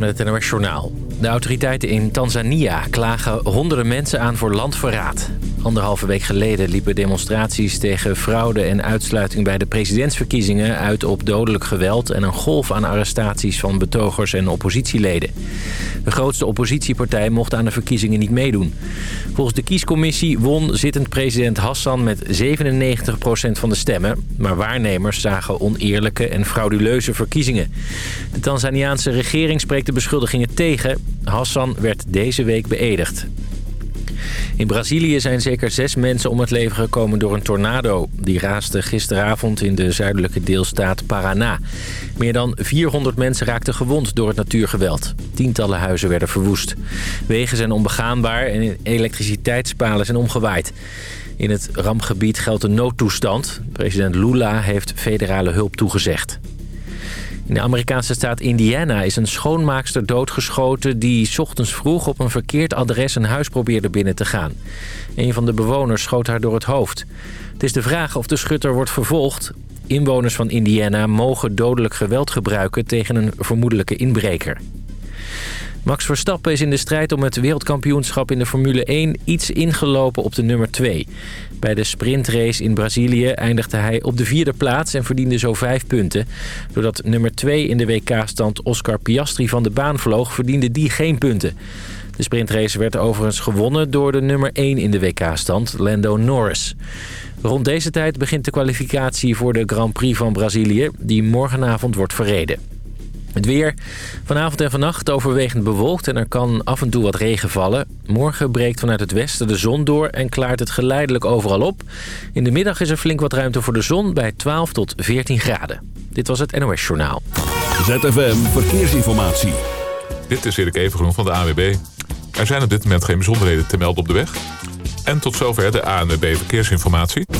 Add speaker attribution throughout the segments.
Speaker 1: met het NOS Journaal. De autoriteiten in Tanzania klagen honderden mensen aan voor landverraad. Anderhalve week geleden liepen demonstraties tegen fraude en uitsluiting bij de presidentsverkiezingen uit op dodelijk geweld en een golf aan arrestaties van betogers en oppositieleden. De grootste oppositiepartij mocht aan de verkiezingen niet meedoen. Volgens de kiescommissie won zittend president Hassan met 97% van de stemmen, maar waarnemers zagen oneerlijke en frauduleuze verkiezingen. De Tanzaniaanse regering spreekt de beschuldigingen tegen. Hassan werd deze week beëdigd. In Brazilië zijn zeker zes mensen om het leven gekomen door een tornado. Die raasde gisteravond in de zuidelijke deelstaat Paraná. Meer dan 400 mensen raakten gewond door het natuurgeweld. Tientallen huizen werden verwoest. Wegen zijn onbegaanbaar en elektriciteitspalen zijn omgewaaid. In het rampgebied geldt een noodtoestand. President Lula heeft federale hulp toegezegd. In de Amerikaanse staat Indiana is een schoonmaakster doodgeschoten... die ochtends vroeg op een verkeerd adres een huis probeerde binnen te gaan. Een van de bewoners schoot haar door het hoofd. Het is de vraag of de schutter wordt vervolgd. Inwoners van Indiana mogen dodelijk geweld gebruiken tegen een vermoedelijke inbreker. Max Verstappen is in de strijd om het wereldkampioenschap in de Formule 1 iets ingelopen op de nummer 2. Bij de sprintrace in Brazilië eindigde hij op de vierde plaats en verdiende zo vijf punten. Doordat nummer 2 in de WK-stand Oscar Piastri van de baan vloog, verdiende die geen punten. De sprintrace werd overigens gewonnen door de nummer 1 in de WK-stand, Lando Norris. Rond deze tijd begint de kwalificatie voor de Grand Prix van Brazilië, die morgenavond wordt verreden. Het weer. Vanavond en vannacht overwegend bewolkt en er kan af en toe wat regen vallen. Morgen breekt vanuit het westen de zon door en klaart het geleidelijk overal op. In de middag is er flink wat ruimte voor de zon bij 12 tot 14 graden. Dit was het NOS Journaal.
Speaker 2: ZFM Verkeersinformatie.
Speaker 3: Dit is Erik Evengroen van de AWB. Er zijn op dit moment geen bijzonderheden te melden op de weg. En tot zover de ANWB Verkeersinformatie.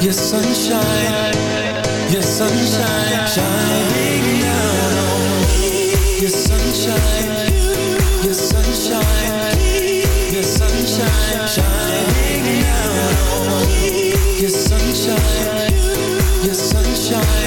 Speaker 4: your sunshine, your sunshine, shining now. Your sunshine, your sunshine, your sunshine, shining. Your sunshine, your sunshine.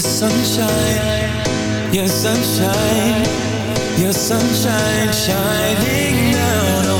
Speaker 4: Your sunshine, your sunshine, your sunshine shining down on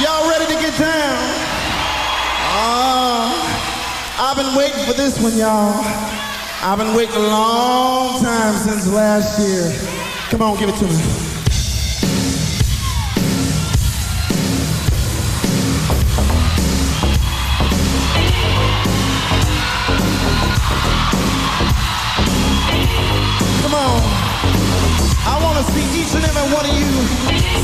Speaker 5: Y'all ready to get down? Oh, I've been waiting for this one, y'all. I've been waiting a long time since last year. Come on, give it to me. Come on. I want to see each and every one of you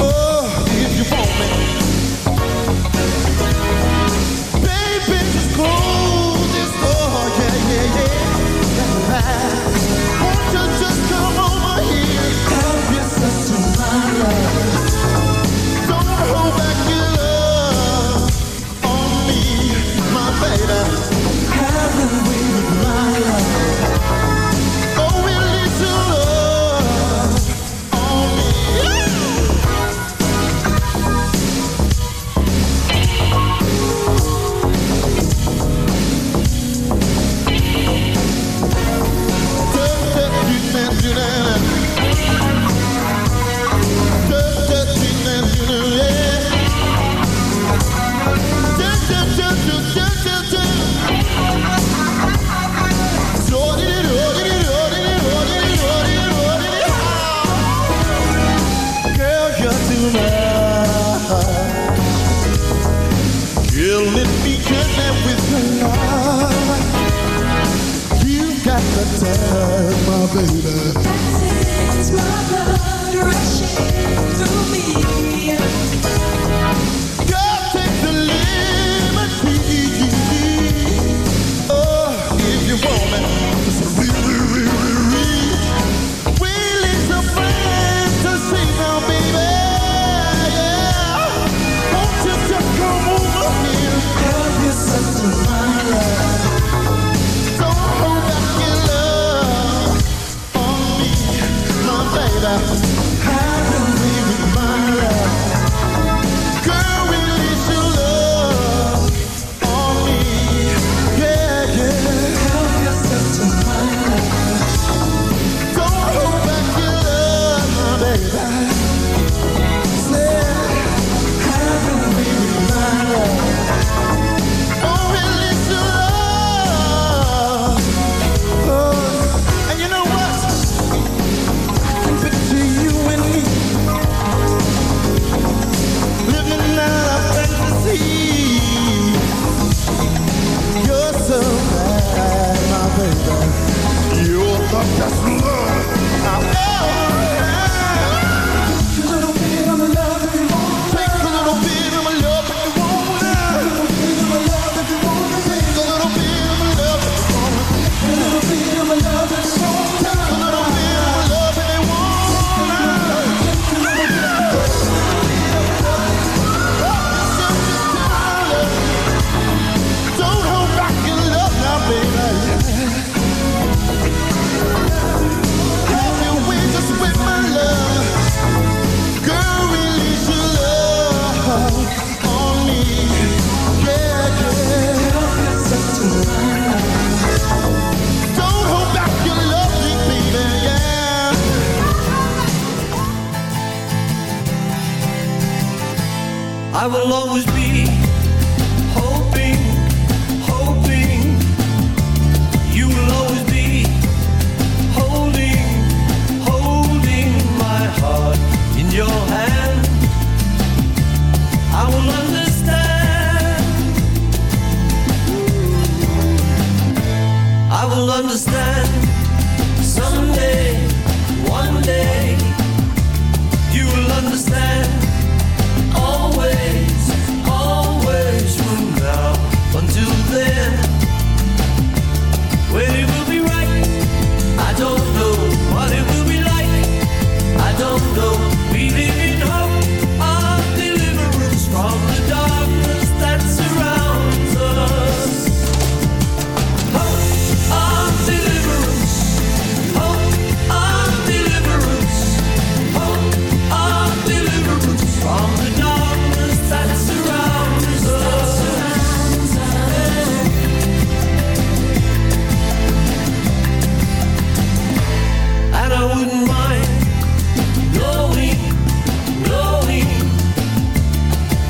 Speaker 5: Oh, Baby, just
Speaker 6: close this door, oh,
Speaker 7: yeah, yeah, yeah.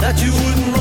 Speaker 8: That you wouldn't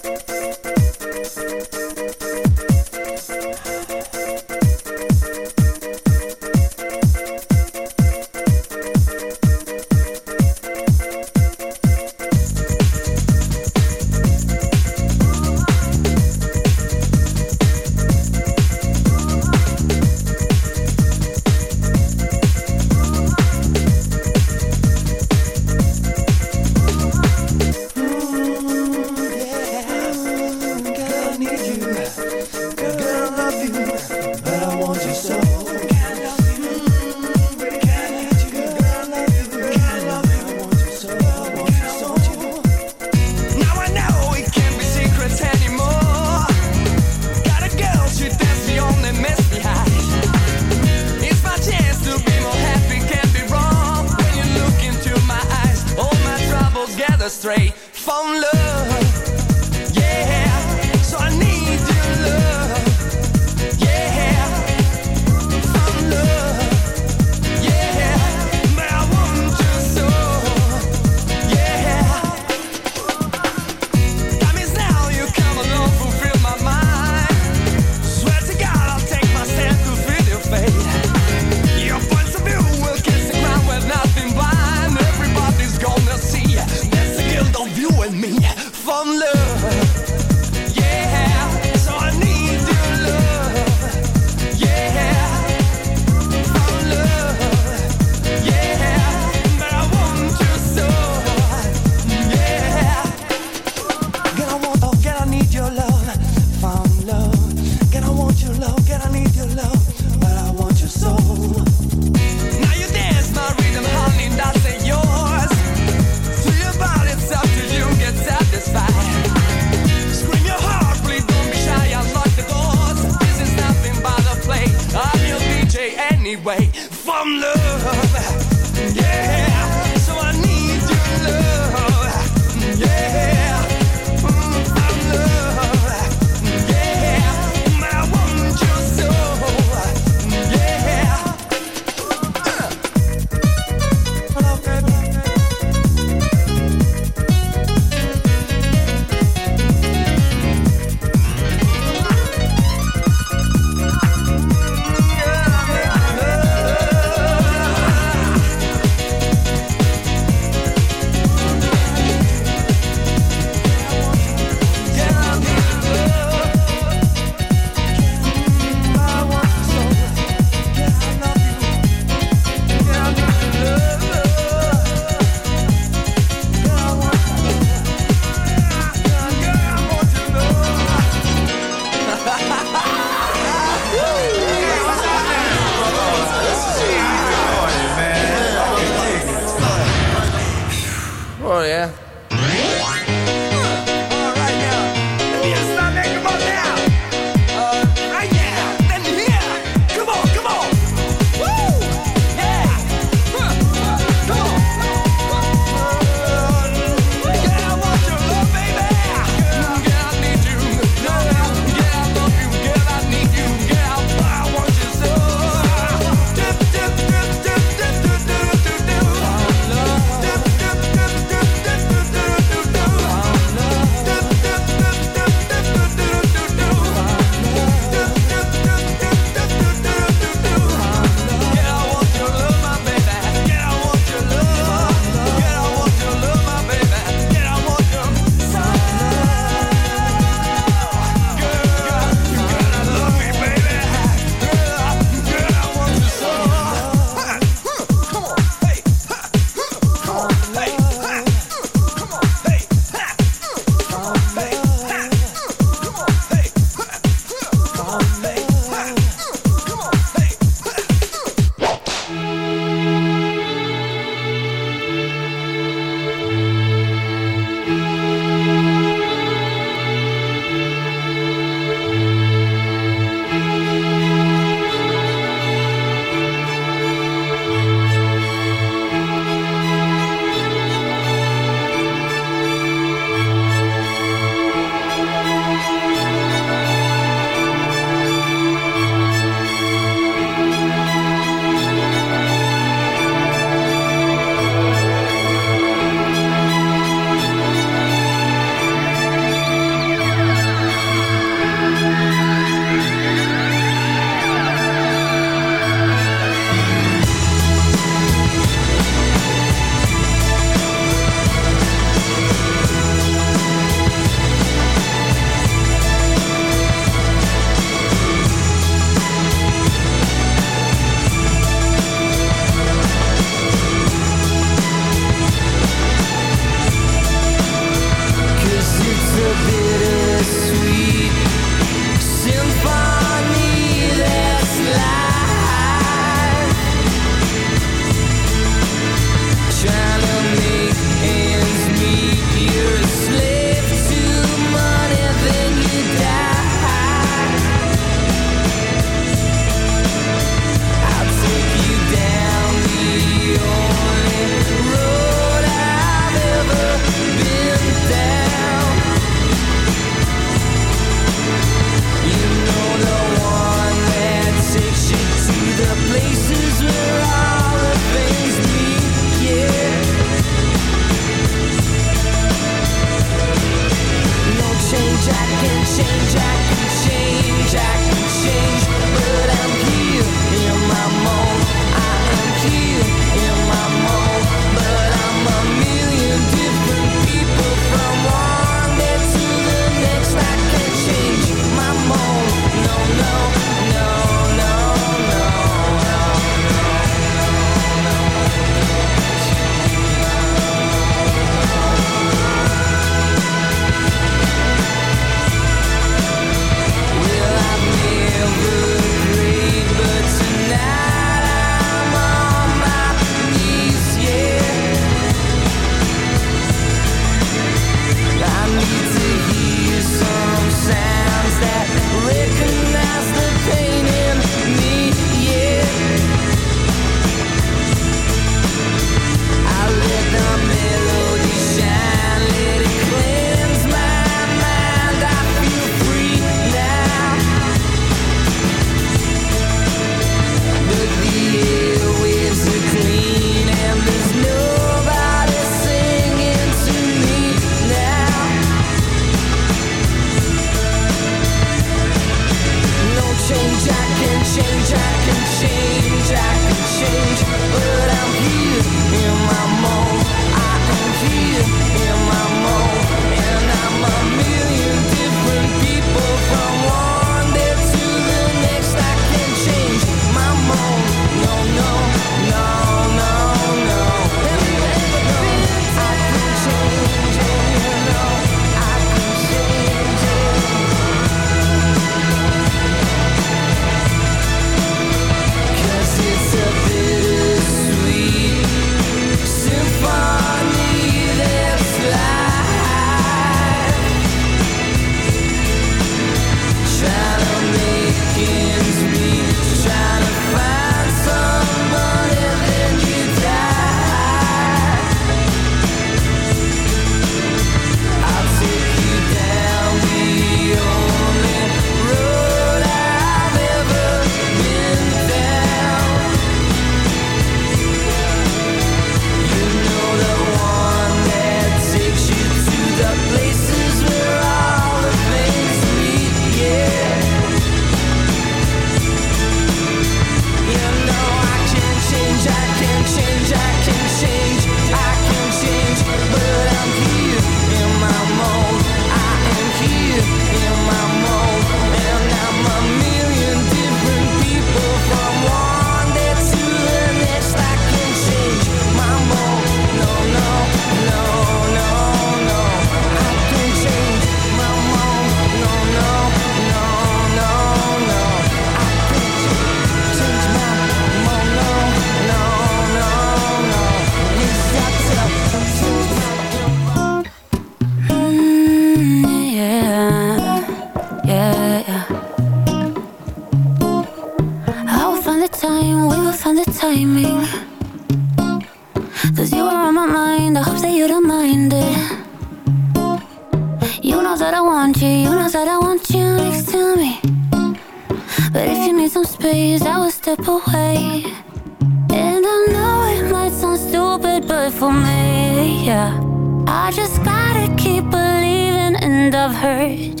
Speaker 8: I just gotta keep believing, and I've heard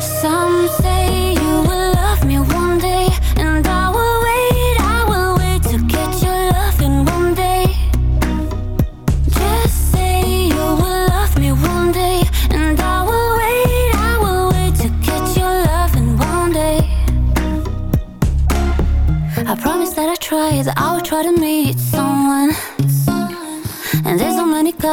Speaker 8: some say you will love me one day, and I will wait, I will wait to get your love in one day. Just say you will love me one day, and I will wait, I will wait to get your love in one day. I promise that I try, that I will try to meet